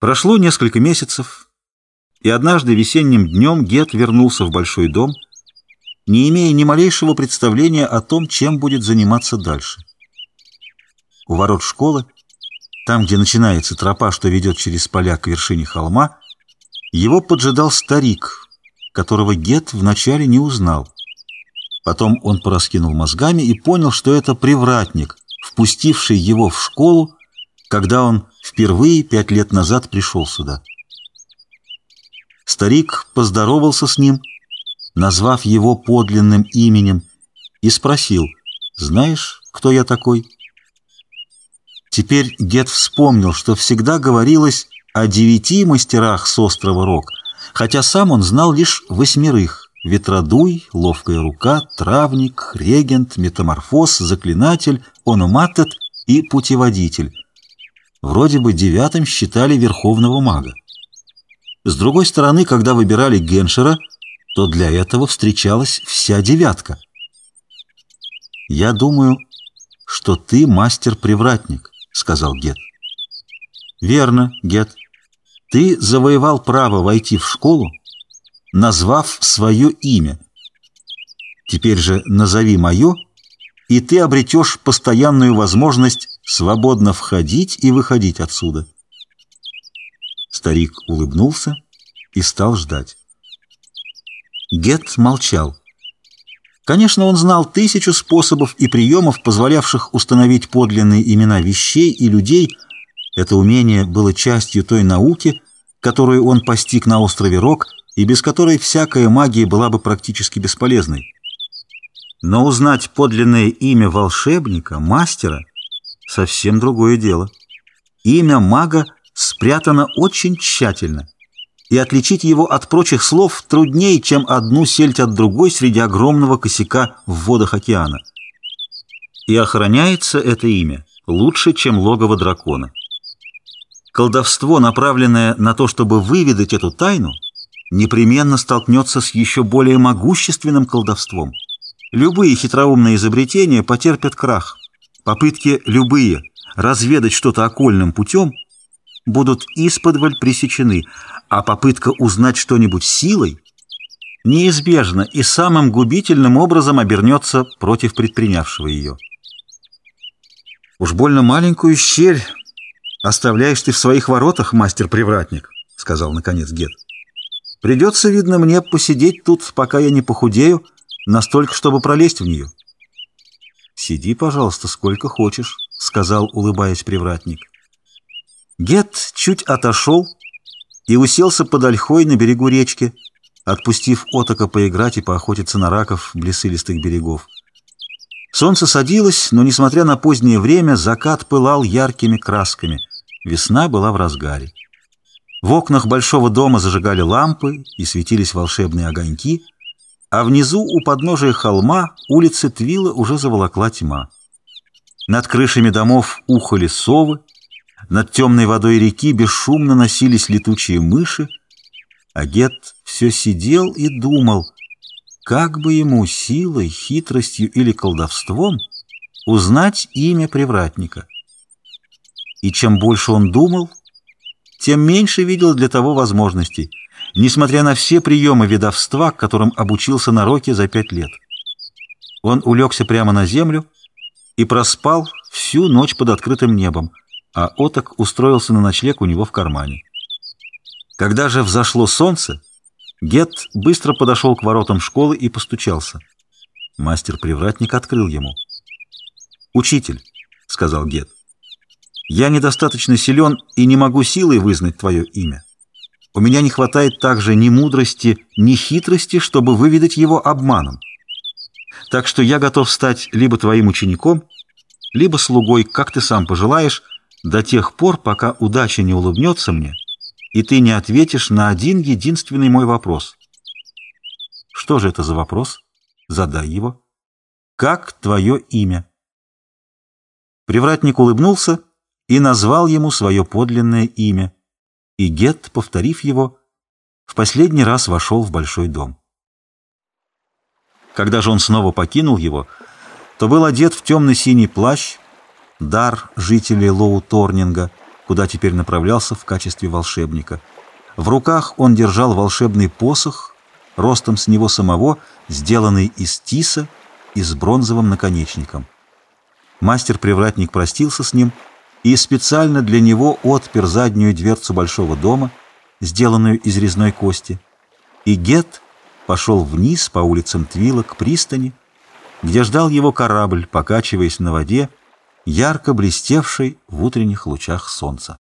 Прошло несколько месяцев, и однажды весенним днем Гет вернулся в большой дом, не имея ни малейшего представления о том, чем будет заниматься дальше. У ворот школы, там, где начинается тропа, что ведет через поля к вершине холма, его поджидал старик, которого Гет вначале не узнал. Потом он пораскинул мозгами и понял, что это привратник, впустивший его в школу, когда он впервые пять лет назад пришел сюда. Старик поздоровался с ним, назвав его подлинным именем, и спросил, «Знаешь, кто я такой?» Теперь дед вспомнил, что всегда говорилось о девяти мастерах с острова Рок, хотя сам он знал лишь восьмерых — Ветродуй, Ловкая рука, Травник, Регент, Метаморфоз, Заклинатель, Ономатет и Путеводитель — Вроде бы девятым считали верховного мага. С другой стороны, когда выбирали Геншера, то для этого встречалась вся девятка. «Я думаю, что ты мастер-привратник», — сказал Гет. «Верно, Гет. Ты завоевал право войти в школу, назвав свое имя. Теперь же назови мое, и ты обретешь постоянную возможность свободно входить и выходить отсюда. Старик улыбнулся и стал ждать. Гет молчал. Конечно, он знал тысячу способов и приемов, позволявших установить подлинные имена вещей и людей. Это умение было частью той науки, которую он постиг на острове Рок, и без которой всякая магия была бы практически бесполезной. Но узнать подлинное имя волшебника, мастера, совсем другое дело. Имя мага спрятано очень тщательно, и отличить его от прочих слов труднее, чем одну сельдь от другой среди огромного косяка в водах океана. И охраняется это имя лучше, чем логово дракона. Колдовство, направленное на то, чтобы выведать эту тайну, непременно столкнется с еще более могущественным колдовством. Любые хитроумные изобретения потерпят крах. Попытки любые разведать что-то окольным путем будут исподволь пресечены, а попытка узнать что-нибудь силой неизбежно и самым губительным образом обернется против предпринявшего ее. «Уж больно маленькую щель оставляешь ты в своих воротах, мастер-привратник», — сказал наконец Гет. «Придется, видно, мне посидеть тут, пока я не похудею, настолько, чтобы пролезть в нее». «Сиди, пожалуйста, сколько хочешь», — сказал, улыбаясь привратник. Гет чуть отошел и уселся под ольхой на берегу речки, отпустив отока поиграть и поохотиться на раков блесылистых берегов. Солнце садилось, но, несмотря на позднее время, закат пылал яркими красками. Весна была в разгаре. В окнах большого дома зажигали лампы и светились волшебные огоньки — а внизу у подножия холма улицы Твила уже заволокла тьма. Над крышами домов ухали совы, над темной водой реки бесшумно носились летучие мыши, а Гет все сидел и думал, как бы ему силой, хитростью или колдовством узнать имя привратника. И чем больше он думал, тем меньше видел для того возможностей — несмотря на все приемы ведовства, которым обучился на Роке за пять лет. Он улегся прямо на землю и проспал всю ночь под открытым небом, а Оток устроился на ночлег у него в кармане. Когда же взошло солнце, Гет быстро подошел к воротам школы и постучался. Мастер-привратник открыл ему. «Учитель», — сказал Гет, — «я недостаточно силен и не могу силой вызнать твое имя. У меня не хватает также ни мудрости, ни хитрости, чтобы выведать его обманом. Так что я готов стать либо твоим учеником, либо слугой, как ты сам пожелаешь, до тех пор, пока удача не улыбнется мне, и ты не ответишь на один единственный мой вопрос. Что же это за вопрос? Задай его. Как твое имя? Привратник улыбнулся и назвал ему свое подлинное имя — и Гет, повторив его, в последний раз вошел в большой дом. Когда же он снова покинул его, то был одет в темно-синий плащ, дар жителей Лоу-Торнинга, куда теперь направлялся в качестве волшебника. В руках он держал волшебный посох, ростом с него самого, сделанный из тиса и с бронзовым наконечником. Мастер-привратник простился с ним и специально для него отпер заднюю дверцу большого дома, сделанную из резной кости, и Гет пошел вниз по улицам Твила к пристани, где ждал его корабль, покачиваясь на воде, ярко блестевший в утренних лучах солнца.